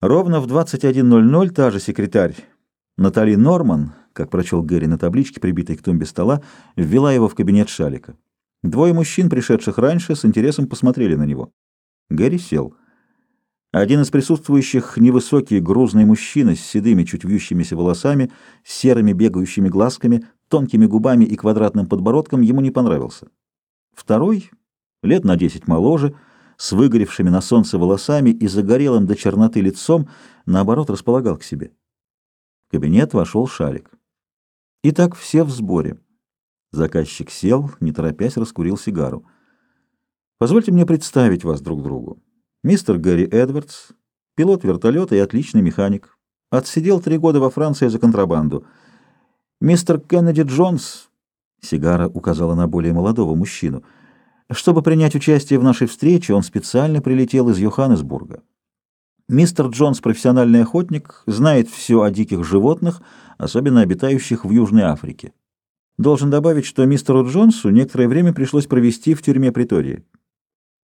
Ровно в 21.00 та же секретарь Натали Норман, как прочел Гэри на табличке, прибитой к тумбе стола, ввела его в кабинет Шалика. Двое мужчин, пришедших раньше, с интересом посмотрели на него. Гэри сел. Один из присутствующих, невысокий, грузный мужчина с седыми, чуть вьющимися волосами, серыми бегающими глазками, тонкими губами и квадратным подбородком, ему не понравился. Второй, лет на десять моложе, с выгоревшими на солнце волосами и загорелым до черноты лицом, наоборот, располагал к себе. В кабинет вошел Шалик. Итак, все в сборе. Заказчик сел, не торопясь, раскурил сигару. Позвольте мне представить вас друг другу. Мистер Гэри Эдвардс, пилот вертолета и отличный механик. Отсидел три года во Франции за контрабанду. Мистер Кеннеди Джонс, сигара указала на более молодого мужчину, чтобы принять участие в нашей встрече, он специально прилетел из Йоханнесбурга. Мистер Джонс профессиональный охотник, знает все о диких животных, особенно обитающих в Южной Африке. Должен добавить, что мистеру Джонсу некоторое время пришлось провести в тюрьме притории.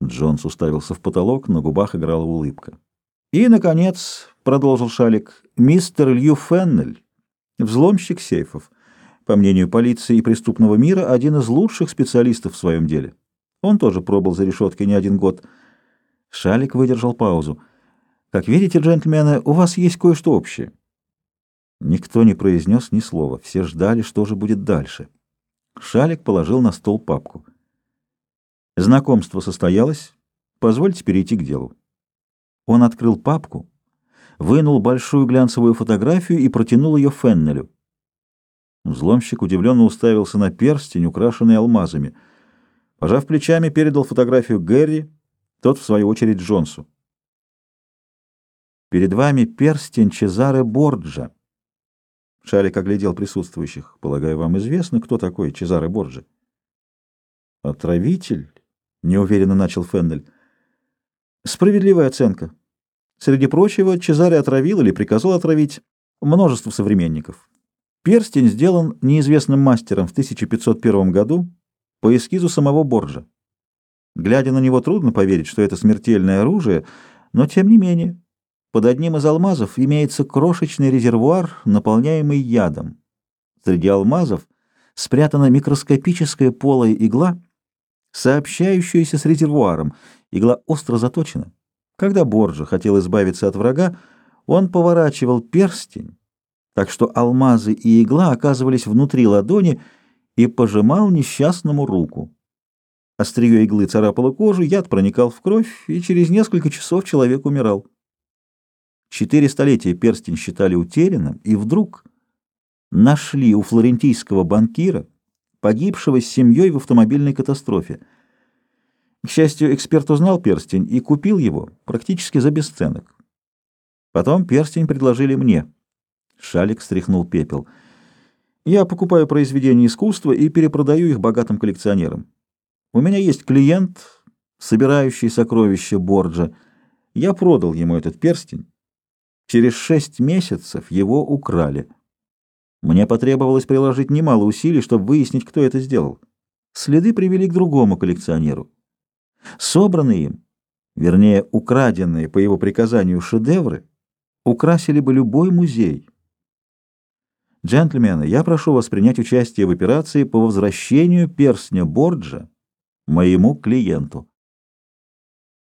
Джонс уставился в потолок, на губах играла улыбка. «И, наконец, — продолжил Шалик, — мистер Лью Феннель, взломщик сейфов. По мнению полиции и преступного мира, один из лучших специалистов в своем деле. Он тоже пробыл за решеткой не один год». Шалик выдержал паузу. «Как видите, джентльмены, у вас есть кое-что общее». Никто не произнес ни слова, все ждали, что же будет дальше. Шалик положил на стол папку. Знакомство состоялось, позвольте перейти к делу. Он открыл папку, вынул большую глянцевую фотографию и протянул ее Феннелю. Взломщик удивленно уставился на перстень, украшенный алмазами. Пожав плечами, передал фотографию Гэри, тот, в свою очередь, Джонсу. «Перед вами перстень Чезаре Борджа», Шалик оглядел присутствующих. Полагаю, вам известно, кто такой Чезаре Борджи? Отравитель? Неуверенно начал Феннель. Справедливая оценка. Среди прочего, Чезаре отравил или приказал отравить множество современников. Перстень сделан неизвестным мастером в 1501 году по эскизу самого Борджа. Глядя на него, трудно поверить, что это смертельное оружие, но тем не менее... Под одним из алмазов имеется крошечный резервуар, наполняемый ядом. Среди алмазов спрятана микроскопическая полая игла, сообщающаяся с резервуаром. Игла остро заточена. Когда Борджа хотел избавиться от врага, он поворачивал перстень, так что алмазы и игла оказывались внутри ладони и пожимал несчастному руку. Острие иглы царапало кожу, яд проникал в кровь, и через несколько часов человек умирал. Четыре столетия перстень считали утерянным, и вдруг нашли у флорентийского банкира, погибшего с семьей в автомобильной катастрофе. К счастью, эксперт узнал перстень и купил его практически за бесценок. Потом перстень предложили мне. Шалик стряхнул пепел. Я покупаю произведения искусства и перепродаю их богатым коллекционерам. У меня есть клиент, собирающий сокровища Борджа. Я продал ему этот перстень Через шесть месяцев его украли. Мне потребовалось приложить немало усилий, чтобы выяснить, кто это сделал. Следы привели к другому коллекционеру. Собранные им, вернее, украденные по его приказанию шедевры, украсили бы любой музей. Джентльмены, я прошу вас принять участие в операции по возвращению перстня Борджа моему клиенту.